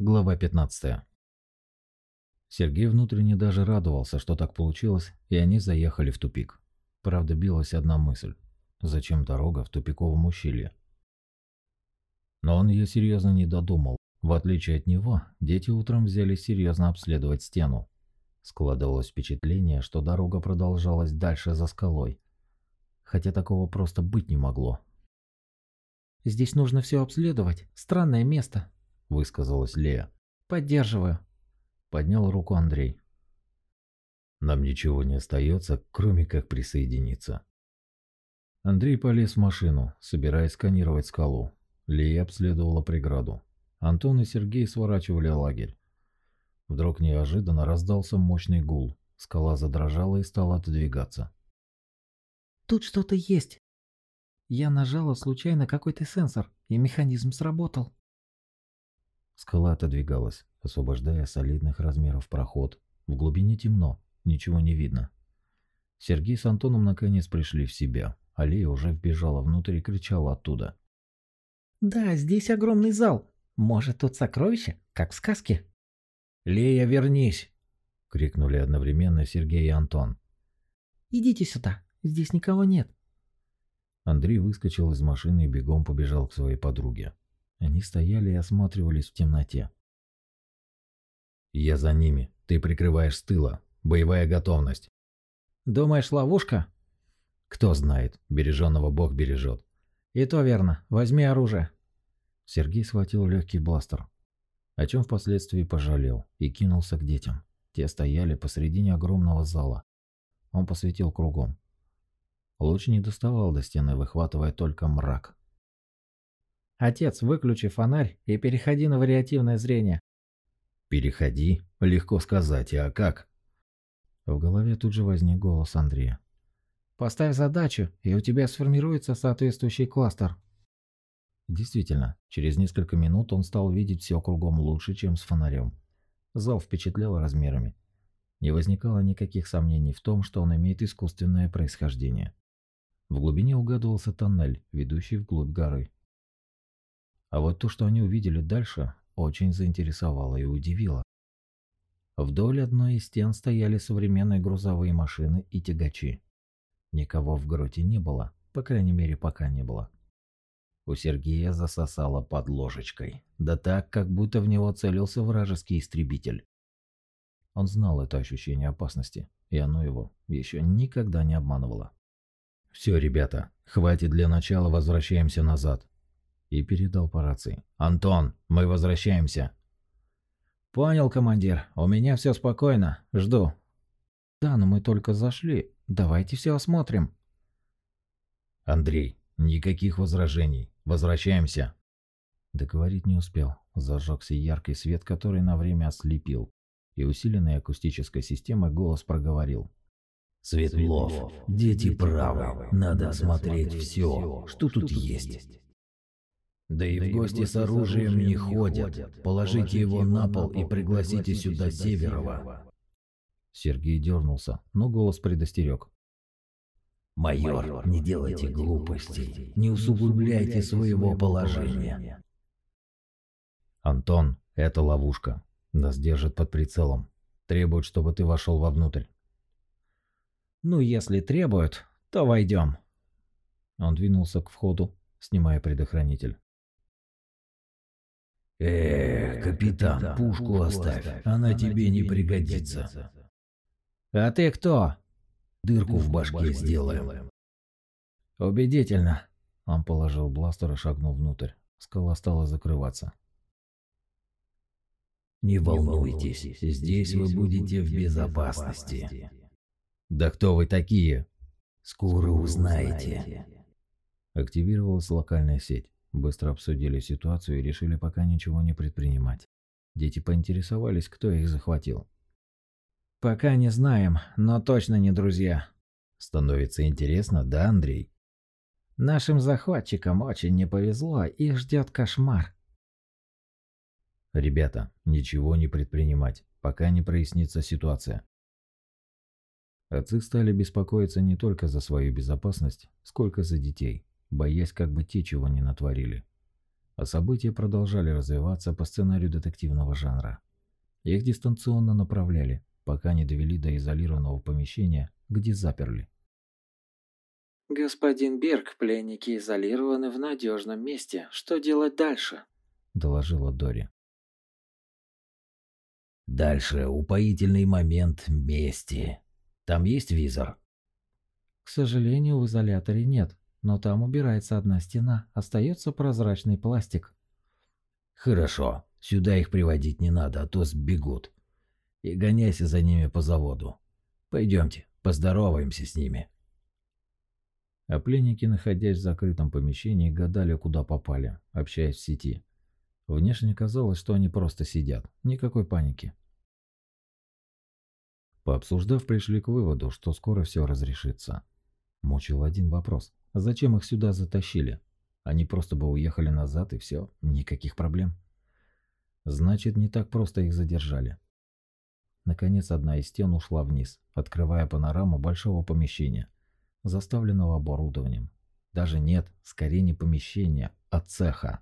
Глава 15. Сергей внутренне даже радовался, что так получилось, и они заехали в тупик. Правда, билась одна мысль. Зачем дорога в тупиковом ущелье? Но он ее серьезно не додумал. В отличие от него, дети утром взялись серьезно обследовать стену. Складывалось впечатление, что дорога продолжалась дальше за скалой. Хотя такого просто быть не могло. «Здесь нужно все обследовать. Странное место», – высказалась Лея. «Поддерживаю», – поднял руку Андрей. «Нам ничего не остается, кроме как присоединиться». Андрей полез в машину, собираясь сканировать скалу. Лея обследовала преграду. Антон и Сергей сворачивали лагерь. Вдруг неожиданно раздался мощный гул. Скала задрожала и стала отодвигаться. «Тут что-то есть!» Я нажала случайно какой-то сенсор, и механизм сработал. Скала отодвигалась, освобождая солидных размеров проход. В глубине темно, ничего не видно. Сергей с Антоном наконец пришли в себя. Алия уже вбежала внутрь и кричала оттуда. «Да, здесь огромный зал. Может, тут сокровище, как в сказке?» «Лея, вернись!» — крикнули одновременно Сергей и Антон. «Идите сюда, здесь никого нет». Андрей выскочил из машины и бегом побежал к своей подруге. Они стояли и осматривались в темноте. «Я за ними. Ты прикрываешь с тыла. Боевая готовность». «Думаешь, ловушка?» «Кто знает. Береженного Бог бережет». «И то верно. Возьми оружие». Сергей схватил легкий бластер, о чем впоследствии пожалел, и кинулся к детям. Те стояли посредине огромного зала. Он посветил кругом. Луч не доставал до стены, выхватывая только мрак. «Отец, выключи фонарь и переходи на вариативное зрение». «Переходи? Легко сказать, а как?» В голове тут же возник голос Андрея. «Поставь задачу, и у тебя сформируется соответствующий кластер». Действительно, через несколько минут он стал видеть все кругом лучше, чем с фонарем. Зал впечатлял размерами. Не возникало никаких сомнений в том, что он имеет искусственное происхождение. В глубине угадывался тоннель, ведущий вглубь горы. А вот то, что они увидели дальше, очень заинтересовало и удивило. Вдоль одной из стен стояли современные грузовые машины и тягачи. Никого в гроте не было, по крайней мере, пока не было. У Сергея засосало под ложечкой, да так, как будто в него целился вражеский истребитель. Он знал это ощущение опасности, и оно его еще никогда не обманывало. «Все, ребята, хватит для начала, возвращаемся назад». И передал по рации. «Антон, мы возвращаемся». «Понял, командир. У меня все спокойно. Жду». «Да, но мы только зашли. Давайте все осмотрим». «Андрей, никаких возражений. Возвращаемся». Договорить не успел. Зажегся яркий свет, который на время ослепил. И усиленной акустической системой голос проговорил. Светлов, дети правы, надо осмотреть все, что тут есть. Да и в гости с оружием не ходят. Положите его на пол и пригласите сюда Северова. Сергей дернулся, но голос предостерег. Майор, не делайте глупостей, не усугубляйте своего положения. Антон, это ловушка. Нас держат под прицелом. Требуют, чтобы ты вошел вовнутрь. Ну, если требуют, то войдем. Он двинулся к входу, снимая предохранитель. Эх, капитан, пушку оставь, она тебе не пригодится. А ты кто? Дырку в башке сделаем. Убедительно. Он положил бластер и шагнул внутрь. Скала стала закрываться. Не волнуйтесь, здесь вы будете в безопасности. Да кто вы такие? Скоро узнаете. Активировалась локальная сеть. Быстро обсудили ситуацию и решили пока ничего не предпринимать. Дети поинтересовались, кто их захватил. Пока не знаем, но точно не друзья. Становится интересно, да, Андрей? Нашим захватчикам очень не повезло, их ждет кошмар. Ребята, ничего не предпринимать, пока не прояснится ситуация. Отцы стали беспокоиться не только за свою безопасность, сколько за детей, боясь, как бы те чего не натворили. а события продолжали развиваться по сценарию детективного жанра. Их дистанционно направляли, пока не довели до изолированного помещения, где заперли. «Господин Берг, пленники изолированы в надежном месте. Что делать дальше?» – доложила Дори. «Дальше упоительный момент мести. Там есть визор?» «К сожалению, в изоляторе нет, но там убирается одна стена, остается прозрачный пластик». «Хорошо, сюда их приводить не надо, а то сбегут. И гоняйся за ними по заводу. Пойдемте, поздороваемся с ними». А пленники, находясь в закрытом помещении, гадали, куда попали, общаясь в сети. Внешне казалось, что они просто сидят, никакой паники. Пообсуждав, пришли к выводу, что скоро все разрешится. Мучил один вопрос. Зачем их сюда затащили? Они просто бы уехали назад и все, никаких проблем. Значит, не так просто их задержали. Наконец, одна из стен ушла вниз, открывая панораму большого помещения – заставленного оборудованием. Даже нет, скорее не помещения, а цеха.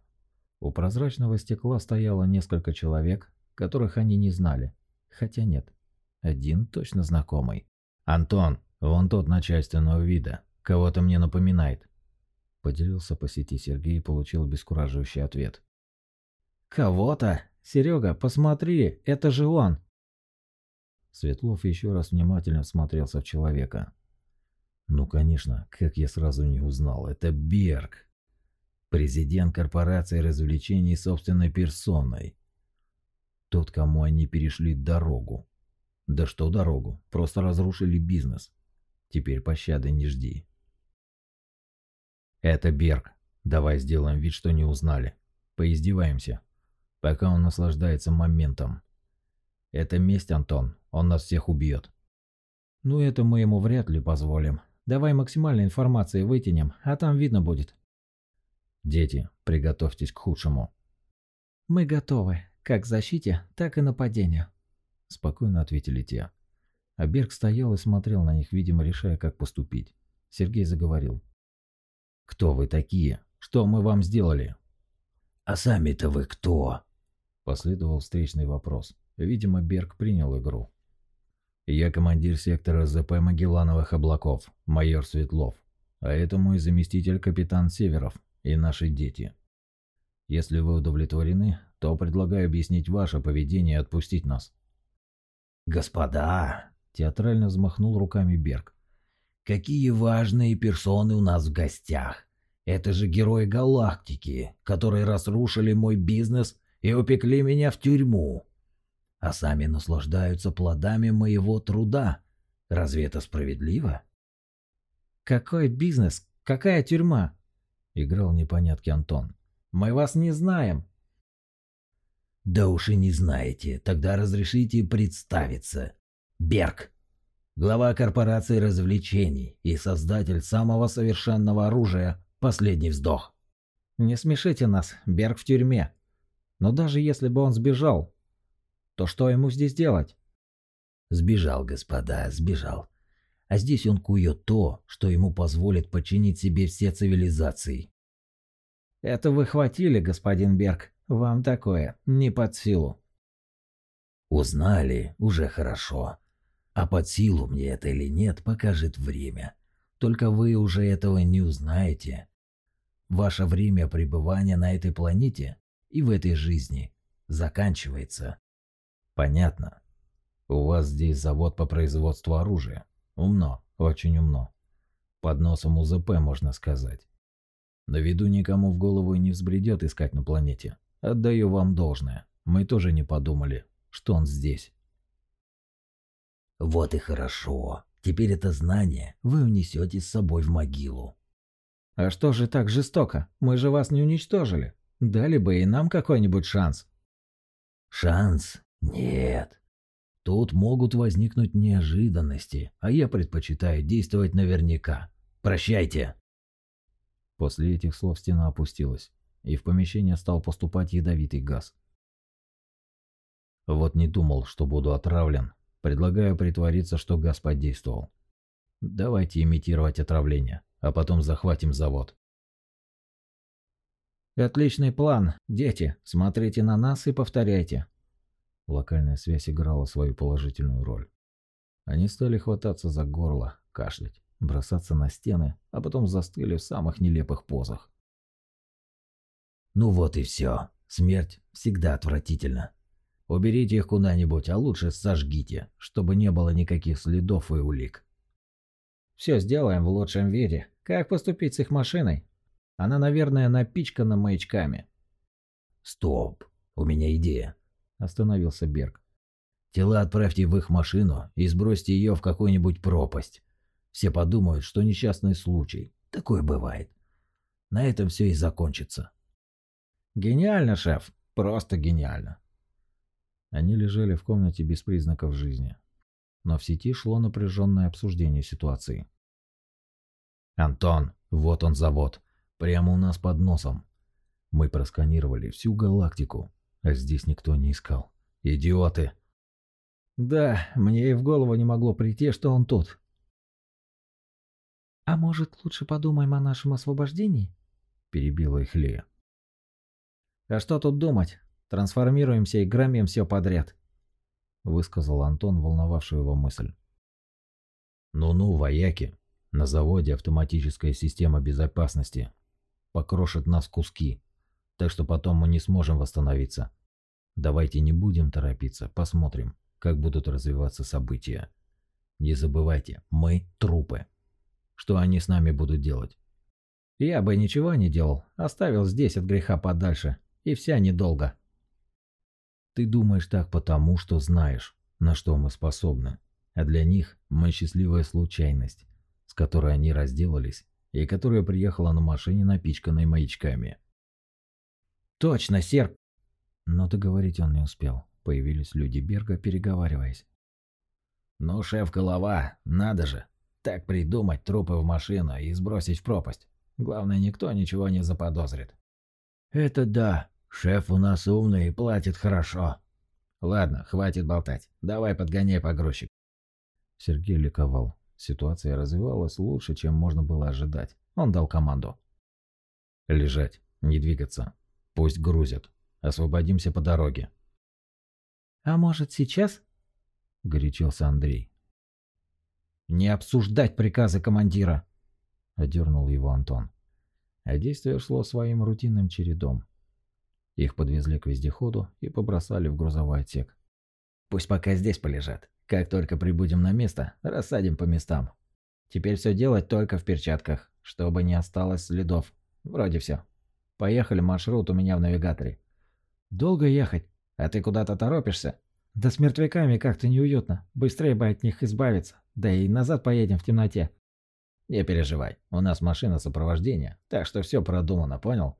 У прозрачного стекла стояло несколько человек, которых они не знали. Хотя нет, один точно знакомый. «Антон, вон тот начальственного вида, кого-то мне напоминает». Поделился по сети Сергей и получил обескураживающий ответ. «Кого-то? Серега, посмотри, это же он!» Светлов еще раз внимательно смотрелся в человека. Ну, конечно, как я сразу не узнал, это Берг. Президент корпорации развлечений собственной персоной. Тот, кому они перешли дорогу. Да что дорогу, просто разрушили бизнес. Теперь пощады не жди. Это Берг. Давай сделаем вид, что не узнали. Поиздеваемся. Пока он наслаждается моментом. Это месть, Антон. Он нас всех убьет. Ну это мы ему вряд ли позволим. Давай максимальной информации вытянем, а там видно будет. Дети, приготовьтесь к худшему. Мы готовы, как к защите, так и нападению. Спокойно ответили те. А Берг стоял и смотрел на них, видимо, решая, как поступить. Сергей заговорил. «Кто вы такие? Что мы вам сделали?» «А сами-то вы кто?» Последовал встречный вопрос. Видимо, Берг принял игру. Я командир сектора ЗП Магеллановых облаков, майор Светлов. А это мой заместитель капитан Северов и наши дети. Если вы удовлетворены, то предлагаю объяснить ваше поведение и отпустить нас. Господа, театрально взмахнул руками Берг. Какие важные персоны у нас в гостях. Это же герои галактики, которые разрушили мой бизнес и упекли меня в тюрьму а сами наслаждаются плодами моего труда. Разве это справедливо? Какой бизнес? Какая тюрьма? Играл непонятки Антон. Мы вас не знаем. Да уж и не знаете. Тогда разрешите представиться. Берг. Глава корпорации развлечений и создатель самого совершенного оружия «Последний вздох». Не смешите нас, Берг в тюрьме. Но даже если бы он сбежал, то что ему здесь делать? Сбежал, господа, сбежал. А здесь он кует то, что ему позволит подчинить себе все цивилизации. Это вы хватили, господин Берг. Вам такое не под силу. Узнали, уже хорошо. А под силу мне это или нет, покажет время. Только вы уже этого не узнаете. Ваше время пребывания на этой планете и в этой жизни заканчивается. Понятно. У вас здесь завод по производству оружия. Умно, очень умно. Под носом УЗП, можно сказать. На виду никому в голову не взбредет искать на планете. Отдаю вам должное. Мы тоже не подумали, что он здесь. Вот и хорошо. Теперь это знание вы унесете с собой в могилу. А что же так жестоко? Мы же вас не уничтожили. Дали бы и нам какой-нибудь шанс. Шанс нет. Тут могут возникнуть неожиданности, а я предпочитаю действовать наверняка. Прощайте. После этих слов стена опустилась, и в помещение стал поступать ядовитый газ. Вот не думал, что буду отравлен. Предлагаю притвориться, что газ подействовал. Давайте имитировать отравление, а потом захватим завод. Отличный план. Дети, смотрите на нас и повторяйте. Локальная связь играла свою положительную роль. Они стали хвататься за горло, кашлять, бросаться на стены, а потом застыли в самых нелепых позах. Ну вот и все. Смерть всегда отвратительна. Уберите их куда-нибудь, а лучше сожгите, чтобы не было никаких следов и улик. Все сделаем в лучшем виде. Как поступить с их машиной? Она, наверное, напичкана маячками. Стоп, у меня идея. Остановился Берг. Тела отправьте в их машину и сбросьте ее в какую-нибудь пропасть. Все подумают, что несчастный случай. Такое бывает. На этом все и закончится. Гениально, шеф. Просто гениально. Они лежали в комнате без признаков жизни. Но в сети шло напряженное обсуждение ситуации. «Антон, вот он завод. Прямо у нас под носом. Мы просканировали всю галактику, а здесь никто не искал. Идиоты!» Да, мне и в голову не могло прийти, что он тут. «А может, лучше подумаем о нашем освобождении?» – перебила их Лея. «А что тут думать? Трансформируемся и громим все подряд», – высказал Антон, волновавшую его мысль. «Ну-ну, вояки, на заводе автоматическая система безопасности. Покрошит нас куски, так что потом мы не сможем восстановиться. Давайте не будем торопиться, посмотрим, как будут развиваться события. Не забывайте, мы трупы. Что они с нами будут делать? Я бы ничего не делал, оставил здесь от греха подальше, и вся недолго. Ты думаешь так потому, что знаешь, на что мы способны, а для них мы счастливая случайность, с которой они разделались и которая приехала на машине, напичканной маячками. «Точно, серп!» Но договорить он не успел. Появились люди Берга, переговариваясь. «Ну, шеф-голова, надо же! Так придумать трупы в машину и сбросить в пропасть. Главное, никто ничего не заподозрит». «Это да. Шеф у нас умный и платит хорошо». «Ладно, хватит болтать. Давай подгоняй погрузчик». Сергей ликовал. Ситуация развивалась лучше, чем можно было ожидать. Он дал команду. «Лежать, не двигаться. Пусть грузят. Освободимся по дороге. «А может, сейчас?» – горячился Андрей. «Не обсуждать приказы командира!» – одернул его Антон. А действие шло своим рутинным чередом. Их подвезли к вездеходу и побросали в грузовой отсек. «Пусть пока здесь полежат. Как только прибудем на место, рассадим по местам. Теперь все делать только в перчатках, чтобы не осталось следов. Вроде все. Поехали, маршрут у меня в навигаторе». «Долго ехать?» А ты куда-то торопишься? Да с мертвяками как-то неуютно. Быстрее бы от них избавиться. Да и назад поедем в темноте. Не переживай, у нас машина сопровождения, так что все продумано, понял?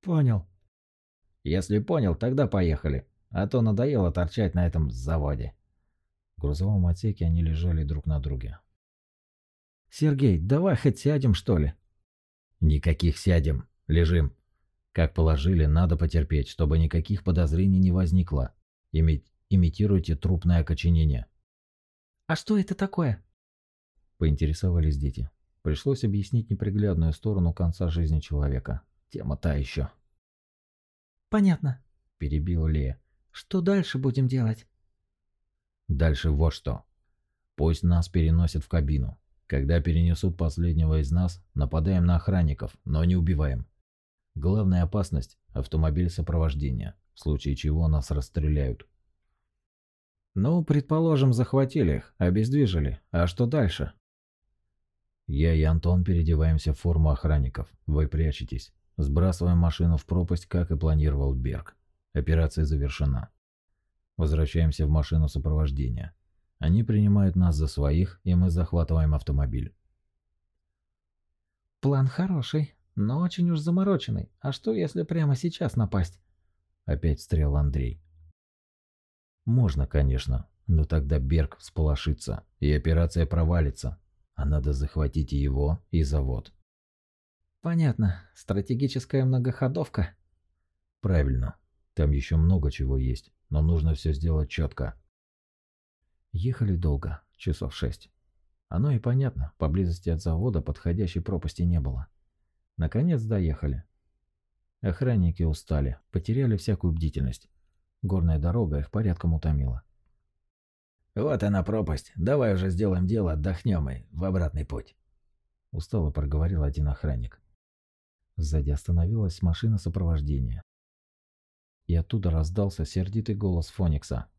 Понял. Если понял, тогда поехали. А то надоело торчать на этом заводе. В грузовом отсеке они лежали друг на друге. «Сергей, давай хоть сядем, что ли?» «Никаких сядем. Лежим. Как положили, надо потерпеть, чтобы никаких подозрений не возникло. Ими... Имитируйте трупное окоченение. «А что это такое?» Поинтересовались дети. Пришлось объяснить неприглядную сторону конца жизни человека. Тема та еще. «Понятно», – перебила Лея. «Что дальше будем делать?» «Дальше вот что. Пусть нас переносят в кабину. Когда перенесут последнего из нас, нападаем на охранников, но не убиваем. Главная опасность – автомобиль сопровождения, в случае чего нас расстреляют. Ну, предположим, захватили их, обездвижили. А что дальше? Я и Антон переодеваемся в форму охранников. Вы прячетесь. Сбрасываем машину в пропасть, как и планировал Берг. Операция завершена. Возвращаемся в машину сопровождения. Они принимают нас за своих, и мы захватываем автомобиль. «План хороший», но очень уж замороченный. А что, если прямо сейчас напасть? Опять стрел Андрей. Можно, конечно, но тогда Берг всполошится, и операция провалится. А надо захватить и его, и завод. Понятно. Стратегическая многоходовка. Правильно. Там еще много чего есть, но нужно все сделать четко. Ехали долго, часов шесть. Оно и понятно, поблизости от завода подходящей пропасти не было. Наконец доехали. Охранники устали, потеряли всякую бдительность. Горная дорога их порядком утомила. «Вот она пропасть. Давай уже сделаем дело, отдохнем и в обратный путь». Устало проговорил один охранник. Сзади остановилась машина сопровождения. И оттуда раздался сердитый голос Фоникса.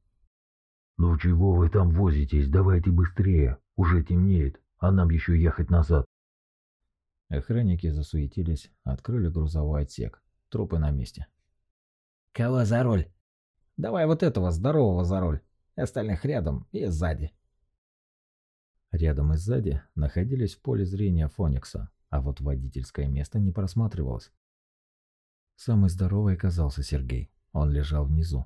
«Ну чего вы там возитесь? Давайте быстрее. Уже темнеет, а нам еще ехать назад». Охранники засуетились, открыли грузовой отсек. Трупы на месте. «Кого за руль?» «Давай вот этого здорового за руль. Остальных рядом и сзади». Рядом и сзади находились в поле зрения Фоникса, а вот водительское место не просматривалось. Самый здоровый оказался Сергей. Он лежал внизу.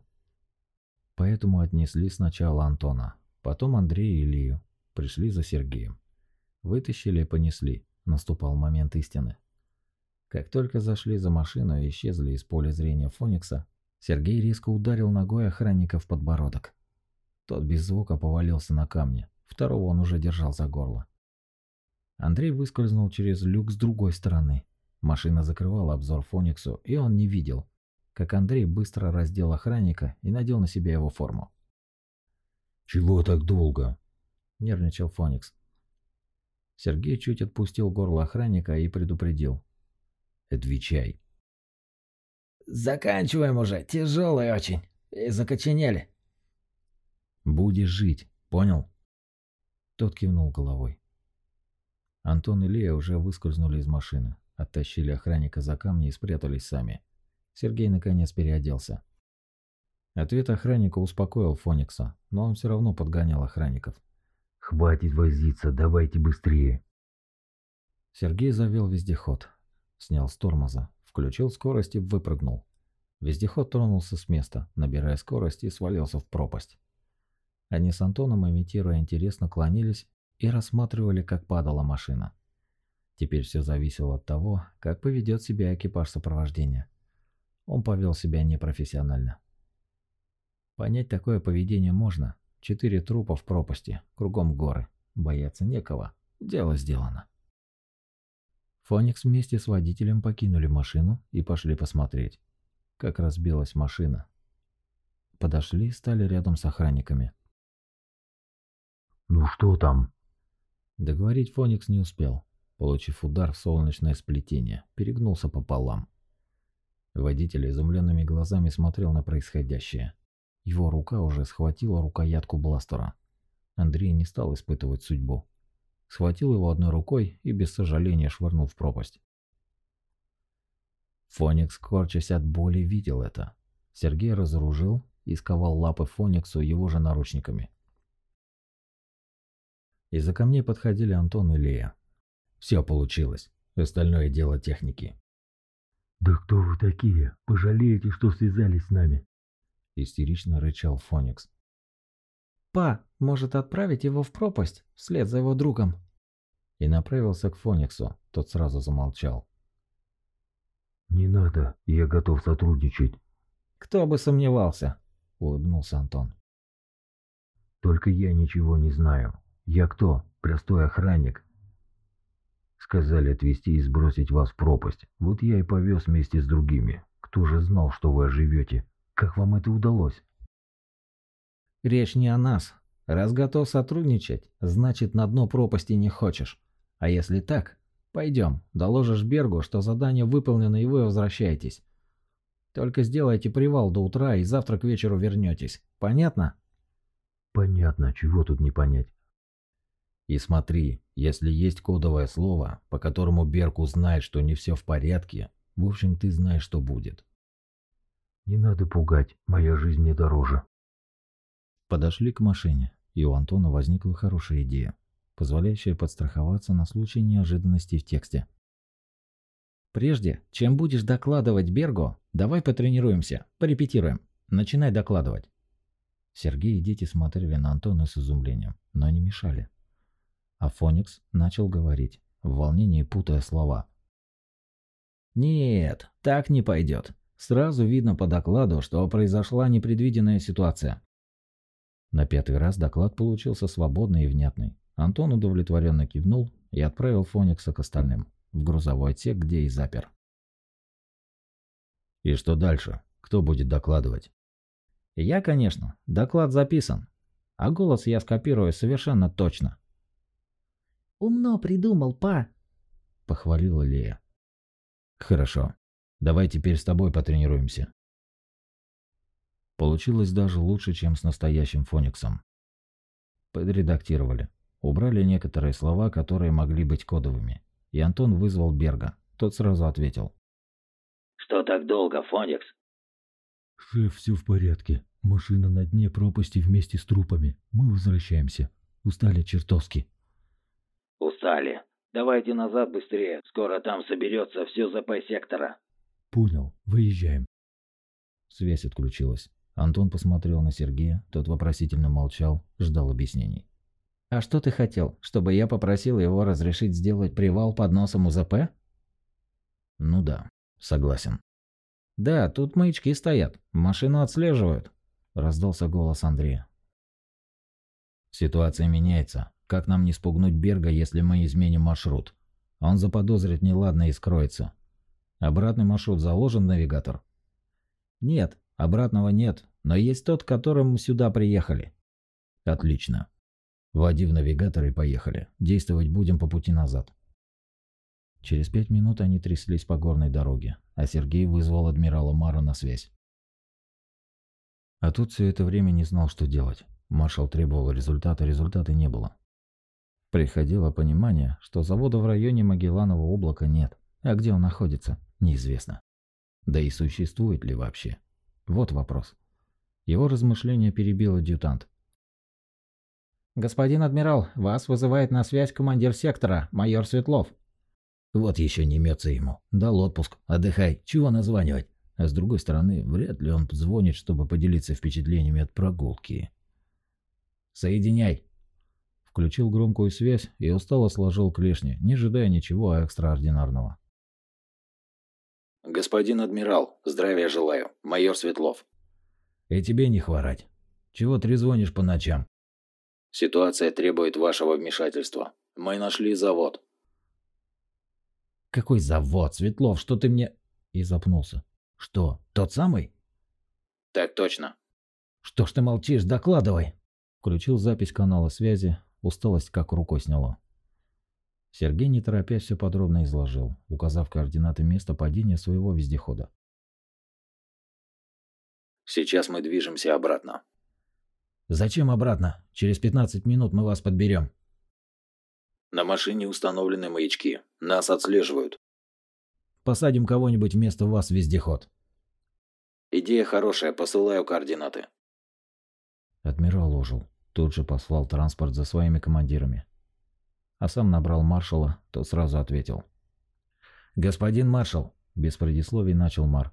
Поэтому отнесли сначала Антона, потом Андрея и Илью. Пришли за Сергеем. Вытащили и понесли. Наступал момент истины. Как только зашли за машину и исчезли из поля зрения Фоникса, Сергей резко ударил ногой охранника в подбородок. Тот без звука повалился на камни, второго он уже держал за горло. Андрей выскользнул через люк с другой стороны. Машина закрывала обзор Фониксу, и он не видел, как Андрей быстро раздел охранника и надел на себя его форму. «Чего так долго?» – нервничал Фоникс. Сергей чуть отпустил горло охранника и предупредил. «Отвечай». «Заканчиваем уже, тяжелый очень. И закоченели». «Будешь жить, понял?» Тот кивнул головой. Антон и Лея уже выскользнули из машины, оттащили охранника за камни и спрятались сами. Сергей наконец переоделся. Ответ охранника успокоил Фоникса, но он все равно подгонял охранников. «Хватит возиться, давайте быстрее!» Сергей завел вездеход, снял с тормоза, включил скорость и выпрыгнул. Вездеход тронулся с места, набирая скорость и свалился в пропасть. Они с Антоном, имитируя интерес, наклонились и рассматривали, как падала машина. Теперь все зависело от того, как поведет себя экипаж сопровождения. Он повел себя непрофессионально. Понять такое поведение можно. Четыре трупа в пропасти, кругом горы. Бояться некого. Дело сделано. Фоникс вместе с водителем покинули машину и пошли посмотреть, как разбилась машина. Подошли и стали рядом с охранниками. «Ну что там?» Договорить Фоникс не успел. Получив удар в солнечное сплетение, перегнулся пополам. Водитель изумленными глазами смотрел на происходящее. Его рука уже схватила рукоятку бластера. Андрей не стал испытывать судьбу. Схватил его одной рукой и без сожаления швырнул в пропасть. Фоникс, корчась от боли, видел это. Сергей разоружил и сковал лапы Фониксу его же наручниками. Из-за камней подходили Антон и Лея. Все получилось. Остальное дело техники. «Да кто вы такие? Пожалеете, что связались с нами?» Истерично рычал Фоникс. «Па, может отправить его в пропасть вслед за его другом?» И направился к Фониксу. Тот сразу замолчал. «Не надо, я готов сотрудничать». «Кто бы сомневался?» – улыбнулся Антон. «Только я ничего не знаю. Я кто? Простой охранник. Сказали отвезти и сбросить вас в пропасть. Вот я и повез вместе с другими. Кто же знал, что вы оживете? Как вам это удалось? Речь не о нас. Раз готов сотрудничать, значит на дно пропасти не хочешь. А если так, пойдем, доложишь Бергу, что задание выполнено и вы возвращаетесь. Только сделайте привал до утра и завтра к вечеру вернетесь. Понятно? Понятно, чего тут не понять. И смотри, если есть кодовое слово, по которому Берг узнает, что не все в порядке, в общем, ты знаешь, что будет. Не надо пугать, моя жизнь мне дороже. Подошли к машине, и у Антона возникла хорошая идея, позволяющая подстраховаться на случай неожиданностей в тексте. Прежде, чем будешь докладывать Бергу, давай потренируемся, порепетируем. Начинай докладывать. Сергей и дети смотрели на Антона с изумлением, но не мешали. А Фоникс начал говорить, в волнении путая слова. «Нет, так не пойдет. Сразу видно по докладу, что произошла непредвиденная ситуация». На пятый раз доклад получился свободный и внятный. Антон удовлетворенно кивнул и отправил Фоникса к остальным, в грузовой отсек, где и запер. И что дальше? Кто будет докладывать? Я, конечно. Доклад записан. А голос я скопирую совершенно точно. «Умно придумал, па!» – похвалила Лея. «Хорошо. Давай теперь с тобой потренируемся». Получилось даже лучше, чем с настоящим Фониксом. Подредактировали. Убрали некоторые слова, которые могли быть кодовыми. И Антон вызвал Берга. Тот сразу ответил. «Что так долго, Фоникс?» «Шеф, все в порядке. Машина на дне пропасти вместе с трупами. Мы возвращаемся. Устали чертовски». «Устали. Давайте назад быстрее. Скоро там соберется все ЗП сектора». «Понял. Выезжаем». Связь отключилась. Антон посмотрел на Сергея, тот вопросительно молчал, ждал объяснений. «А что ты хотел? Чтобы я попросил его разрешить сделать привал под носом УЗП?» «Ну да, согласен». «Да, тут маячки стоят. Машину отслеживают», – раздался голос Андрея. «Ситуация меняется. Как нам не спугнуть Берга, если мы изменим маршрут? Он заподозрит неладно и скроется. Обратный маршрут заложен навигатор?» «Нет, Обратного нет, но есть тот, которым мы сюда приехали. Отлично. Вводи в навигатор и поехали. Действовать будем по пути назад. Через пять минут они тряслись по горной дороге, а Сергей вызвал адмирала Мара на связь. А тут все это время не знал, что делать. Маршал требовал результата, результата не было. Приходило понимание, что завода в районе Магелланового облака нет, а где он находится, неизвестно. Да и существует ли вообще. Вот вопрос. Его размышления перебил адъютант. «Господин адмирал, вас вызывает на связь командир сектора, майор Светлов». «Вот еще не мется ему. Дал отпуск. Отдыхай. Чего названивать?» А с другой стороны, вряд ли он звонит, чтобы поделиться впечатлениями от прогулки. «Соединяй!» Включил громкую связь и устало сложил клешни, не ожидая ничего экстраординарного. «Господин адмирал, здравия желаю. Майор Светлов». «И тебе не хворать. Чего трезвонишь по ночам?» «Ситуация требует вашего вмешательства. Мы нашли завод». «Какой завод, Светлов? Что ты мне...» И запнулся. «Что, тот самый?» «Так точно». «Что ж ты молчишь? Докладывай!» Включил запись канала связи, усталость как рукой сняло. Сергей, не торопясь, все подробно изложил, указав координаты места падения своего вездехода. «Сейчас мы движемся обратно». «Зачем обратно? Через 15 минут мы вас подберем». «На машине установлены маячки. Нас отслеживают». «Посадим кого-нибудь вместо вас в вездеход». «Идея хорошая, посылаю координаты». Адмирал ожил. Тут же послал транспорт за своими командирами а сам набрал маршала, тот сразу ответил. «Господин маршал», – без предисловий начал Мар.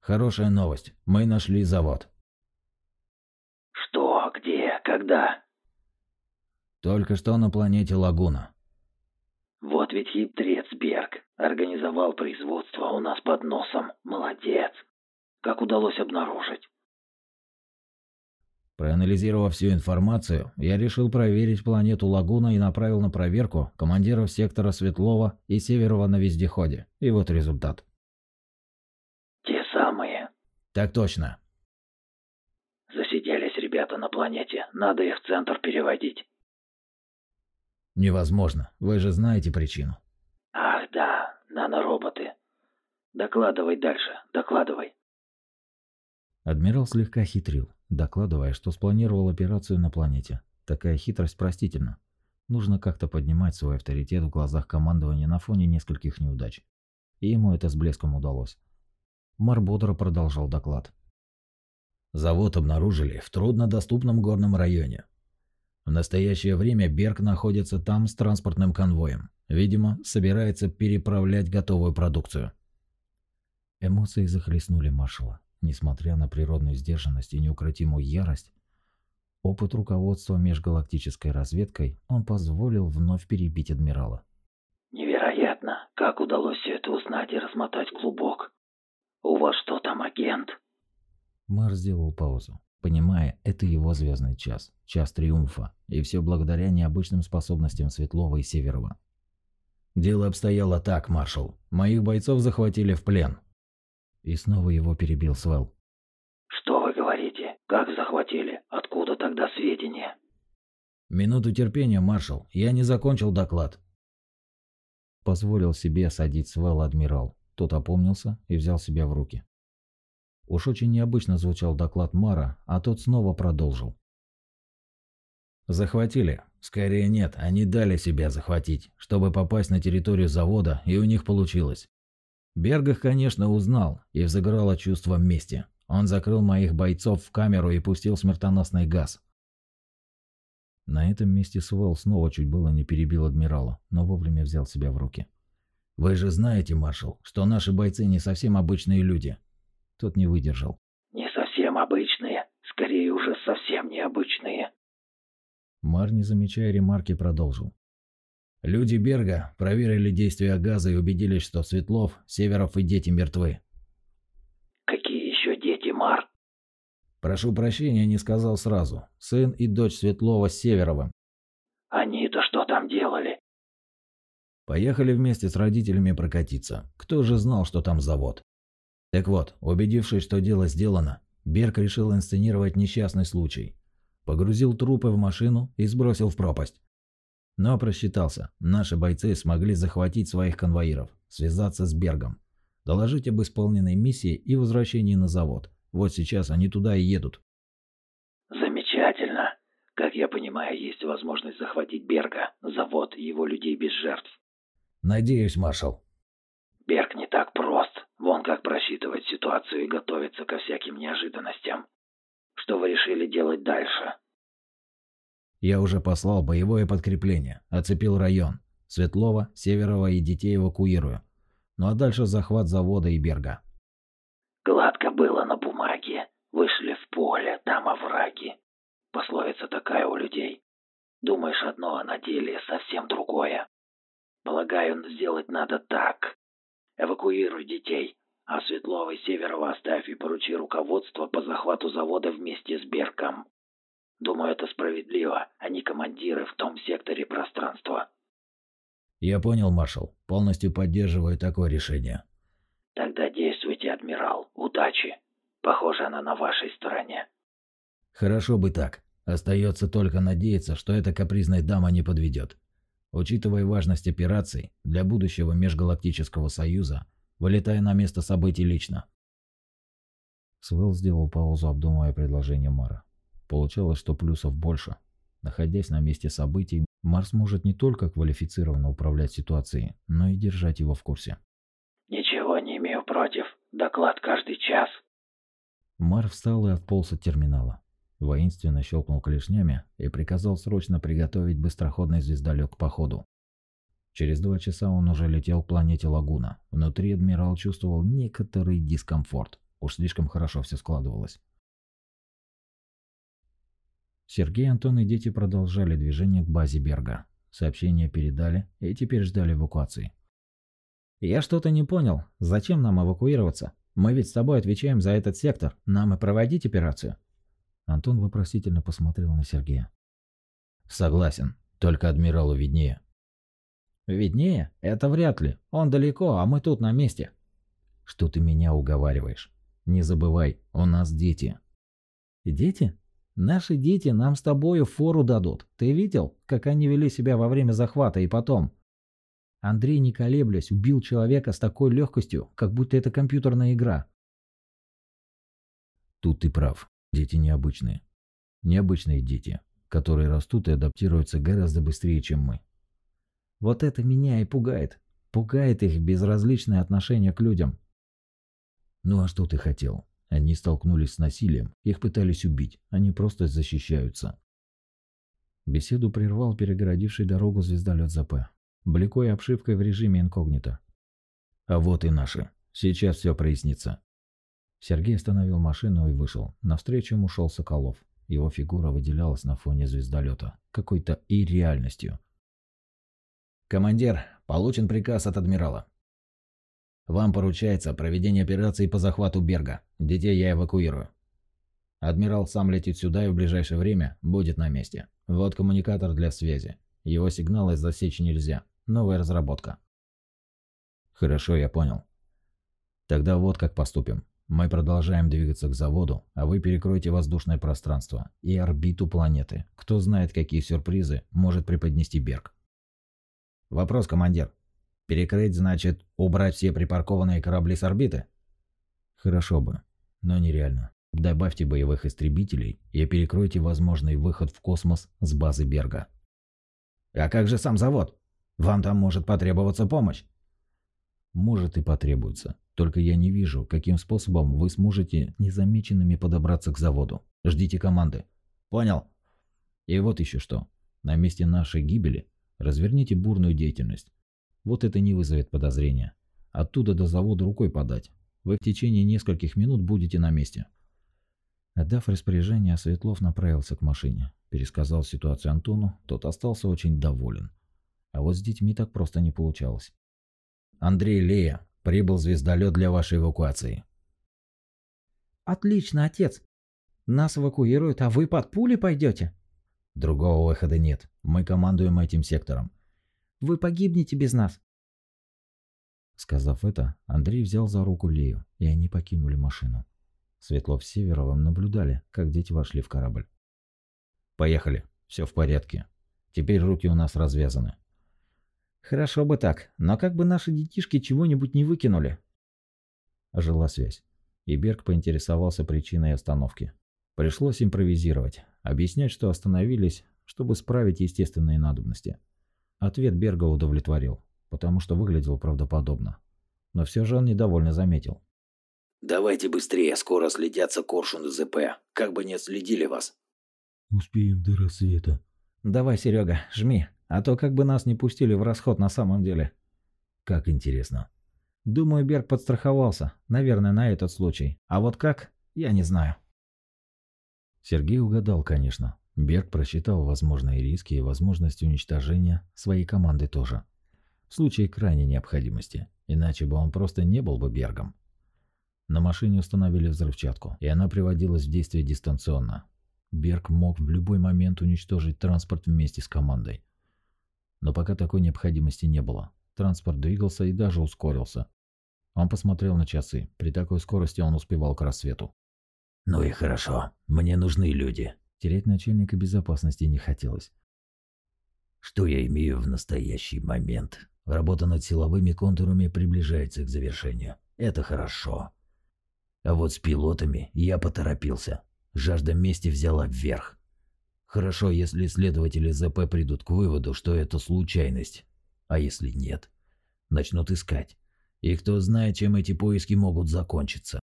«Хорошая новость. Мы нашли завод». «Что? Где? Когда?» «Только что на планете Лагуна». «Вот ведь хитрец Берг. Организовал производство у нас под носом. Молодец. Как удалось обнаружить?» Проанализировав всю информацию, я решил проверить планету Лагуна и направил на проверку командиров сектора Светлова и Северова на вездеходе. И вот результат. Те самые. Так точно. Засиделись ребята на планете. Надо их в центр переводить. Невозможно. Вы же знаете причину. Ах да, нанороботы. Докладывай дальше, докладывай. Адмирал слегка хитрил докладывая, что спланировал операцию на планете. Такая хитрость простительна. Нужно как-то поднимать свой авторитет в глазах командования на фоне нескольких неудач. И ему это с блеском удалось. Мар бодро продолжал доклад. Завод обнаружили в труднодоступном горном районе. В настоящее время Берг находится там с транспортным конвоем. Видимо, собирается переправлять готовую продукцию. Эмоции захлестнули маршала. Несмотря на природную сдержанность и неукротимую ярость, опыт руководства межгалактической разведкой он позволил вновь перебить адмирала. «Невероятно! Как удалось все это узнать и размотать клубок? У вас что там, агент?» Мар сделал паузу, понимая, это его звездный час, час триумфа, и все благодаря необычным способностям Светлова и Северова. «Дело обстояло так, маршал. Моих бойцов захватили в плен. И снова его перебил Свел. «Что вы говорите? Как захватили? Откуда тогда сведения?» «Минуту терпения, маршал. Я не закончил доклад». Позволил себе садить Свел адмирал. Тот опомнился и взял себя в руки. Уж очень необычно звучал доклад Мара, а тот снова продолжил. Захватили? Скорее нет, они дали себя захватить, чтобы попасть на территорию завода, и у них получилось. Бергах, конечно, узнал и взыграло чувство мести. Он закрыл моих бойцов в камеру и пустил смертоносный газ. На этом месте Свел снова чуть было не перебил адмирала, но вовремя взял себя в руки. «Вы же знаете, маршал, что наши бойцы не совсем обычные люди». Тот не выдержал. «Не совсем обычные, скорее уже совсем необычные. Мар, не замечая ремарки, продолжил. Люди Берга проверили действия газа и убедились, что Светлов, Северов и дети мертвы. Какие еще дети, Мар? Прошу прощения, не сказал сразу. Сын и дочь Светлова с Северовым. Они-то что там делали? Поехали вместе с родителями прокатиться. Кто же знал, что там завод? Так вот, убедившись, что дело сделано, Берг решил инсценировать несчастный случай погрузил трупы в машину и сбросил в пропасть. Но просчитался. Наши бойцы смогли захватить своих конвоиров, связаться с Бергом, доложить об исполненной миссии и возвращении на завод. Вот сейчас они туда и едут. Замечательно. Как я понимаю, есть возможность захватить Берга, завод и его людей без жертв. Надеюсь, маршал. Берг не так прост. Вон как просчитывать ситуацию и готовиться ко всяким неожиданностям. Что вы решили делать дальше? Я уже послал боевое подкрепление, оцепил район. Светлова, Северова и детей эвакуирую. Ну а дальше захват завода и Берга. Гладко было на бумаге. Вышли в поле, там овраги. Пословица такая у людей. Думаешь одно, а на деле совсем другое. Полагаю, сделать надо так. Эвакуируй детей, а Светлова и Северова оставь и поручи руководство по захвату завода вместе с Берком. Думаю, это справедливо. Они командиры в том секторе пространства. Я понял, маршал. Полностью поддерживаю такое решение. Тогда действуйте, адмирал. Удачи. Похоже, она на вашей стороне. Хорошо бы так. Остается только надеяться, что эта капризная дама не подведет. Учитывая важность операций для будущего межгалактического союза, вылетая на место событий лично. Свел сделал паузу, обдумывая предложение Мара. Получалось, что плюсов больше. Находясь на месте событий, Марс может не только квалифицированно управлять ситуацией, но и держать его в курсе. «Ничего не имею против. Доклад каждый час». Мар встал и отполз от терминала. Воинственно щелкнул клешнями и приказал срочно приготовить быстроходный звездолет к походу. Через два часа он уже летел к планете Лагуна. Внутри адмирал чувствовал некоторый дискомфорт. Уж слишком хорошо все складывалось. Сергей, Антон и дети продолжали движение к базе Берга. Сообщения передали и теперь ждали эвакуации. «Я что-то не понял. Зачем нам эвакуироваться? Мы ведь с тобой отвечаем за этот сектор. Нам и проводить операцию». Антон вопросительно посмотрел на Сергея. «Согласен. Только адмиралу виднее». Виднее? Это вряд ли. Он далеко, а мы тут на месте. Что ты меня уговариваешь? Не забывай, у нас дети. Дети? Наши дети нам с тобою фору дадут. Ты видел, как они вели себя во время захвата и потом? Андрей, не колеблясь, убил человека с такой легкостью, как будто это компьютерная игра. Тут ты прав. Дети необычные. Необычные дети, которые растут и адаптируются гораздо быстрее, чем мы. Вот это меня и пугает. Пугает их безразличное отношение к людям. Ну а что ты хотел? Они столкнулись с насилием, их пытались убить, они просто защищаются. Беседу прервал перегородивший дорогу звездолет ЗП, блекой обшивкой в режиме инкогнито. А вот и наши. Сейчас все прояснится. Сергей остановил машину и вышел. Навстречу ему шел Соколов. Его фигура выделялась на фоне звездолета какой-то и реальностью, «Командир, получен приказ от адмирала. Вам поручается проведение операции по захвату Берга. Детей я эвакуирую. Адмирал сам летит сюда и в ближайшее время будет на месте. Вот коммуникатор для связи. Его сигналы засечь нельзя. Новая разработка. Хорошо, я понял. Тогда вот как поступим. Мы продолжаем двигаться к заводу, а вы перекройте воздушное пространство и орбиту планеты. Кто знает, какие сюрпризы может преподнести Берг. Вопрос, командир. Перекрыть значит убрать все припаркованные корабли с орбиты? Хорошо бы, но нереально. Добавьте боевых истребителей и перекройте возможный выход в космос с базы Берга. А как же сам завод? Вам там может потребоваться помощь. Может и потребуется. Только я не вижу, каким способом вы сможете незамеченными подобраться к заводу. Ждите команды. Понял? И вот еще что. На месте нашей гибели разверните бурную деятельность. Вот это не вызовет подозрения. Оттуда до завода рукой подать. Вы в течение нескольких минут будете на месте. Отдав распоряжение, Светлов направился к машине. Пересказал ситуацию Антону, тот остался очень доволен. А вот с детьми так просто не получалось. «Андрей Лея, прибыл звездолет для вашей эвакуации». «Отлично, отец. Нас эвакуируют, а вы под пули пойдете?» «Другого выхода нет. Мы командуем этим сектором». «Вы погибнете без нас». Сказав это, Андрей взял за руку Лею, и они покинули машину. Светлов с Северовым наблюдали, как дети вошли в корабль. «Поехали. Все в порядке. Теперь руки у нас развязаны». «Хорошо бы так, но как бы наши детишки чего-нибудь не выкинули?» Жила связь, и Берг поинтересовался причиной остановки. Пришлось импровизировать, объяснять, что остановились, чтобы справить естественные надобности. Ответ Берга удовлетворил, потому что выглядел правдоподобно. Но все же он недовольно заметил. «Давайте быстрее, скоро следятся коршуны ЗП, как бы не отследили вас». «Успеем до рассвета». «Давай, Серега, жми, а то как бы нас не пустили в расход на самом деле». «Как интересно». «Думаю, Берг подстраховался, наверное, на этот случай. А вот как, я не знаю». Сергей угадал, конечно. Берг просчитал возможные риски и возможность уничтожения своей команды тоже. В случае крайней необходимости, иначе бы он просто не был бы Бергом. На машине установили взрывчатку, и она приводилась в действие дистанционно. Берг мог в любой момент уничтожить транспорт вместе с командой. Но пока такой необходимости не было. Транспорт двигался и даже ускорился. Он посмотрел на часы. При такой скорости он успевал к рассвету. «Ну и хорошо. Мне нужны люди». Терять начальника безопасности не хотелось. Что я имею в настоящий момент? Работа над силовыми контурами приближается к завершению. Это хорошо. А вот с пилотами я поторопился. Жажда мести взяла вверх. Хорошо, если следователи ЗП придут к выводу, что это случайность. А если нет? Начнут искать. И кто знает, чем эти поиски могут закончиться.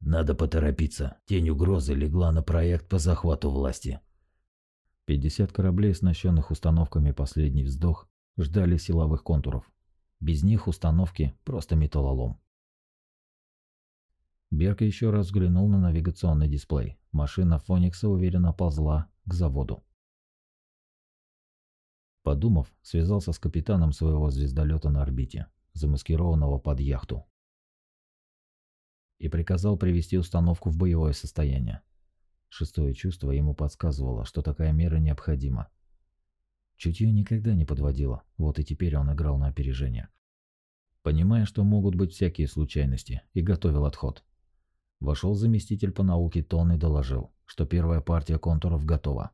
Надо поторопиться. Тень угрозы легла на проект по захвату власти. 50 кораблей, оснащенных установками «Последний вздох», ждали силовых контуров. Без них установки – просто металлолом. Берка еще раз взглянул на навигационный дисплей. Машина Фоникса уверенно ползла к заводу. Подумав, связался с капитаном своего звездолета на орбите, замаскированного под яхту. И приказал привести установку в боевое состояние. Шестое чувство ему подсказывало, что такая мера необходима. Чутье никогда не подводило, вот и теперь он играл на опережение. Понимая, что могут быть всякие случайности, и готовил отход. Вошел заместитель по науке Тон и доложил, что первая партия контуров готова.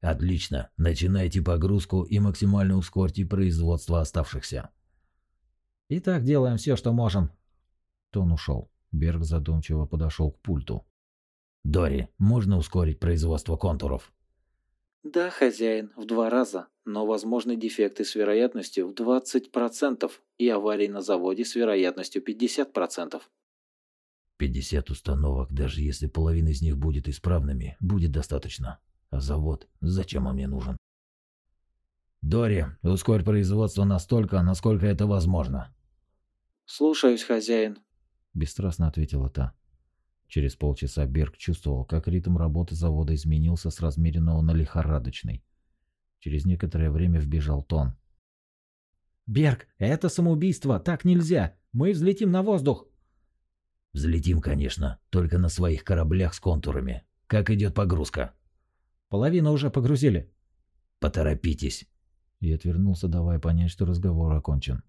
«Отлично. Начинайте погрузку и максимально ускорьте производство оставшихся». «Итак, делаем все, что можем». Тон ушел. Берг задумчиво подошел к пульту. «Дори, можно ускорить производство контуров?» «Да, хозяин, в два раза, но возможны дефекты с вероятностью в 20% и аварии на заводе с вероятностью 50%. 50 установок, даже если половина из них будет исправными, будет достаточно. А завод, зачем он мне нужен? Дори, ускорь производство настолько, насколько это возможно. Слушаюсь, хозяин. Бесстрастно ответила та. Через полчаса Берг чувствовал, как ритм работы завода изменился с размеренного на лихорадочный. Через некоторое время вбежал Тон. «Берг, это самоубийство, так нельзя! Мы взлетим на воздух!» Взлетим, конечно, только на своих кораблях с контурами. Как идет погрузка? Половину уже погрузили. Поторопитесь. И отвернулся, давая понять, что разговор окончен.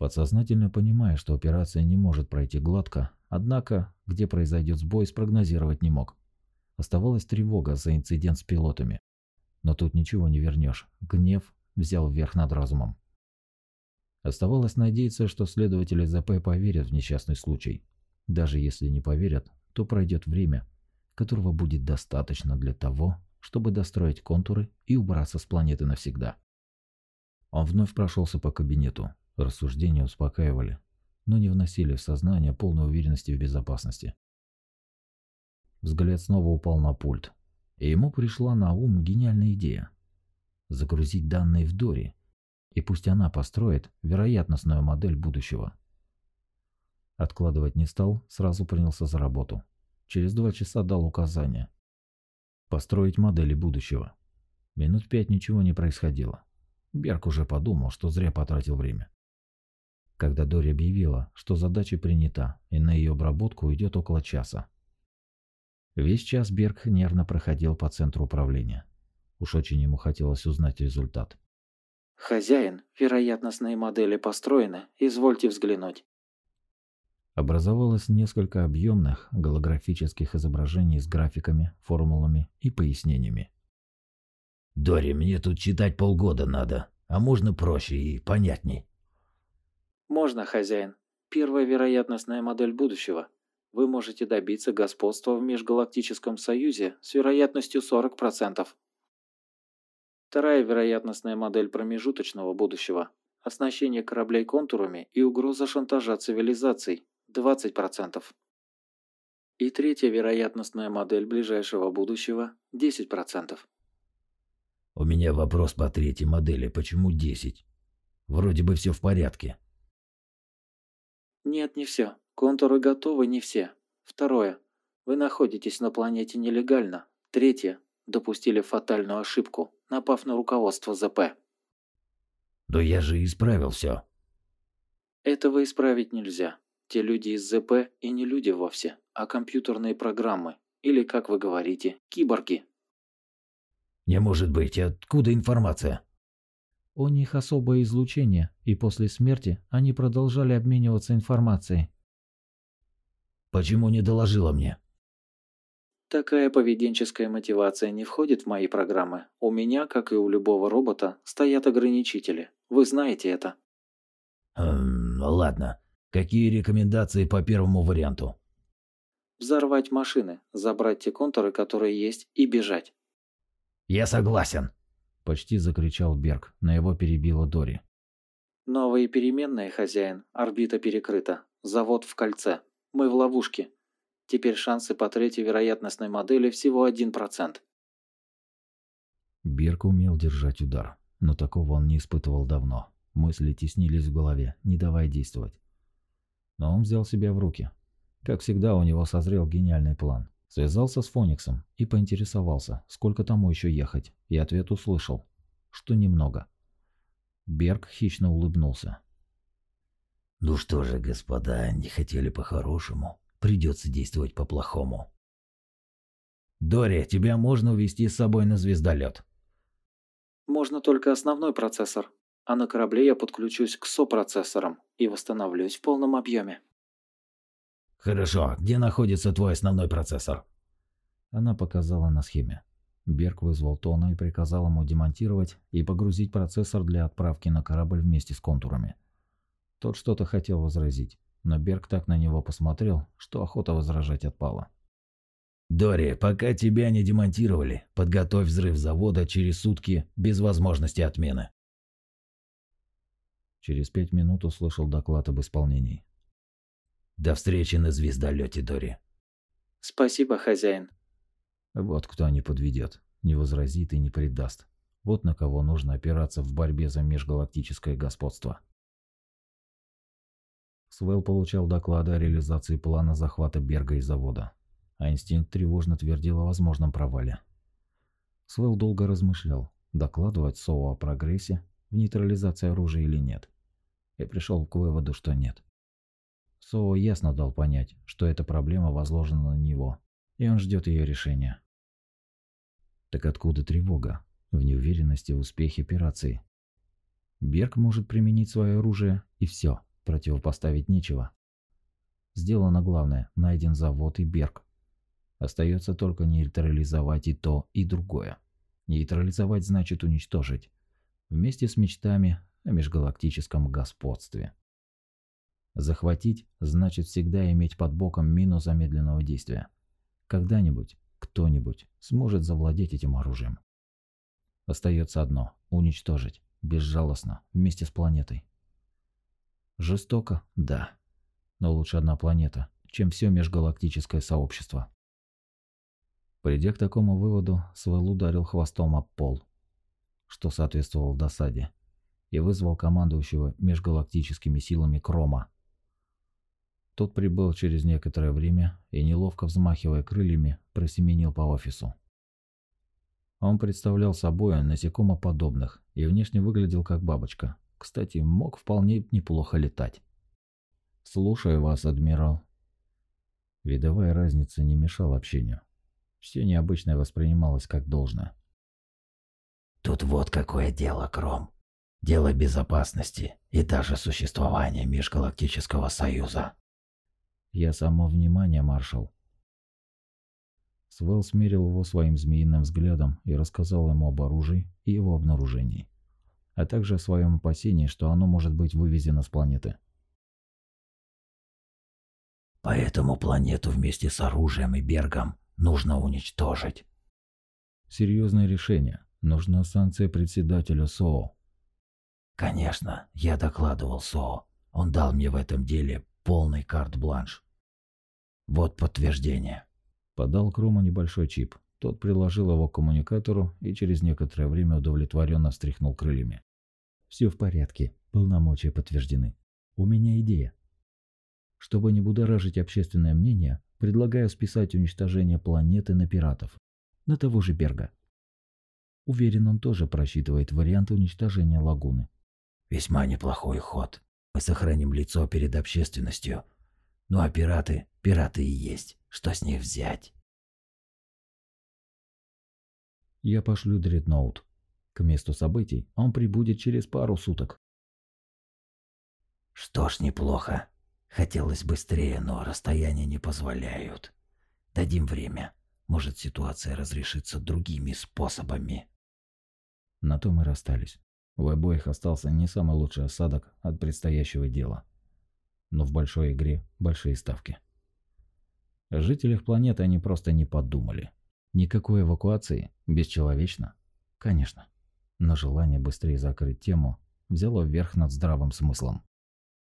Подсознательно понимая, что операция не может пройти гладко, однако, где произойдет сбой, спрогнозировать не мог. Оставалась тревога за инцидент с пилотами. Но тут ничего не вернешь. Гнев взял верх над разумом. Оставалось надеяться, что следователи ЗП поверят в несчастный случай. Даже если не поверят, то пройдет время, которого будет достаточно для того, чтобы достроить контуры и убраться с планеты навсегда. Он вновь прошелся по кабинету. Рассуждения успокаивали, но не вносили в сознание полной уверенности в безопасности. Взгляд снова упал на пульт, и ему пришла на ум гениальная идея. Загрузить данные в Дори, и пусть она построит вероятностную модель будущего. Откладывать не стал, сразу принялся за работу. Через два часа дал указание. Построить модели будущего. Минут пять ничего не происходило. Берг уже подумал, что зря потратил время. Когда Дори объявила, что задача принята, и на ее обработку уйдет около часа. Весь час Берг нервно проходил по центру управления. Уж очень ему хотелось узнать результат. «Хозяин, вероятностные модели построены, извольте взглянуть». Образовалось несколько объемных голографических изображений с графиками, формулами и пояснениями. «Дори, мне тут читать полгода надо, а можно проще и понятней». «Можно, хозяин. Первая вероятностная модель будущего. Вы можете добиться господства в Межгалактическом Союзе с вероятностью 40%. Вторая вероятностная модель промежуточного будущего. Оснащение кораблей контурами и угроза шантажа цивилизаций 20%. И третья вероятностная модель ближайшего будущего 10%. У меня вопрос по третьей модели. Почему 10? Вроде бы все в порядке. Нет, не все. Контуры готовы, не все. Второе. Вы находитесь на планете нелегально. Третье. Допустили фатальную ошибку, напав на руководство ЗП. Да я же исправил все. Этого исправить нельзя. Те люди из ЗП и не люди вовсе, а компьютерные программы. Или, как вы говорите, киборги. Не может быть, откуда информация? У них особое излучение, и после смерти они продолжали обмениваться информацией. Почему не доложила мне? Такая поведенческая мотивация не входит в мои программы. У меня, как и у любого робота, стоят ограничители. Вы знаете это. Эм, ладно. Какие рекомендации по первому варианту? Взорвать машины, забрать те контуры, которые есть, и бежать. Я согласен. Почти закричал Берг, на его перебила Дори. Новые переменные, хозяин. Орбита перекрыта. Завод в кольце. Мы в ловушке. Теперь шансы по третьей вероятностной модели всего 1%. Берг умел держать удар, но такого он не испытывал давно. Мысли теснились в голове, не давая действовать. Но он взял себя в руки. Как всегда, у него созрел гениальный план. Связался с Фониксом и поинтересовался, сколько тому еще ехать, и ответ услышал, что немного. Берг хищно улыбнулся. «Ну что же, господа, не хотели по-хорошему, придется действовать по-плохому». «Дори, тебя можно увезти с собой на звездолет?» «Можно только основной процессор, а на корабле я подключусь к сопроцессорам и восстановлюсь в полном объеме». «Хорошо, где находится твой основной процессор?» Она показала на схеме. Берг вызвал Тона и приказал ему демонтировать и погрузить процессор для отправки на корабль вместе с контурами. Тот что-то хотел возразить, но Берг так на него посмотрел, что охота возражать отпала. «Дори, пока тебя не демонтировали, подготовь взрыв завода через сутки без возможности отмены». Через пять минут услышал доклад об исполнении. До встречи на звездолете, Дори. Спасибо, хозяин. Вот кто не подведет, не возразит и не предаст. Вот на кого нужно опираться в борьбе за межгалактическое господство. Свел получал доклады о реализации плана захвата Берга и завода, а инстинкт тревожно твердил о возможном провале. Свел долго размышлял, докладывать Соу о прогрессе в нейтрализации оружия или нет, и пришел к выводу, что нет. Соу ясно дал понять, что эта проблема возложена на него, и он ждет ее решения. Так откуда тревога в неуверенности в успехе операции? Берг может применить свое оружие, и все, противопоставить нечего. Сделано главное, найден завод и Берг. Остается только нейтрализовать и то, и другое. Нейтрализовать значит уничтожить. Вместе с мечтами о межгалактическом господстве. Захватить значит всегда иметь под боком мину замедленного действия. Когда-нибудь кто-нибудь сможет завладеть этим оружием. Остается одно – уничтожить, безжалостно, вместе с планетой. Жестоко, да. Но лучше одна планета, чем все межгалактическое сообщество. Придя к такому выводу, Свел ударил хвостом об пол, что соответствовало досаде, и вызвал командующего межгалактическими силами Крома. Тот прибыл через некоторое время и, неловко взмахивая крыльями, просеменил по офису. Он представлял собой насекомоподобных и внешне выглядел как бабочка. Кстати, мог вполне неплохо летать. «Слушаю вас, адмирал». Видовая разница не мешала общению. Все необычное воспринималось как должное. «Тут вот какое дело, Кром. Дело безопасности и даже существования Межгалактического Союза. Я само внимание, маршал. Свел смерил его своим змеиным взглядом и рассказал ему об оружии и его обнаружении, а также о своем опасении, что оно может быть вывезено с планеты. Поэтому планету вместе с оружием и Бергом нужно уничтожить. Серьезное решение. Нужна санкция председателя СОО. Конечно, я докладывал СОО. Он дал мне в этом деле полный карт-бланш. Вот подтверждение. Подал Крома небольшой чип. Тот приложил его к коммуникатору и через некоторое время удовлетворенно встряхнул крыльями. Все в порядке, полномочия подтверждены. У меня идея. Чтобы не будоражить общественное мнение, предлагаю списать уничтожение планеты на пиратов. На того же Берга. Уверен, он тоже просчитывает вариант уничтожения лагуны. Весьма неплохой ход. Мы сохраним лицо перед общественностью. Ну а пираты, пираты и есть. Что с них взять? Я пошлю дредноут. К месту событий он прибудет через пару суток. Что ж, неплохо. Хотелось быстрее, но расстояния не позволяют. Дадим время. Может, ситуация разрешится другими способами. На то мы расстались. У обоих остался не самый лучший осадок от предстоящего дела. Но в большой игре большие ставки. О жителях планеты они просто не подумали. Никакой эвакуации, бесчеловечно. Конечно. Но желание быстрее закрыть тему взяло вверх над здравым смыслом.